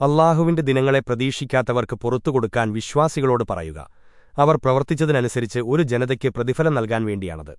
അള്ളാഹുവിന്റെ ദിനങ്ങളെ പ്രതീക്ഷിക്കാത്തവർക്ക് പുറത്തുകൊടുക്കാൻ വിശ്വാസികളോട് പറയുക. അവർ പ്രവർത്തിച്ചതിനനുസരിച്ച് ഒരു ജനതയ്ക്ക് പ്രതിഫലം നൽകാൻ വേണ്ടിയാണത്.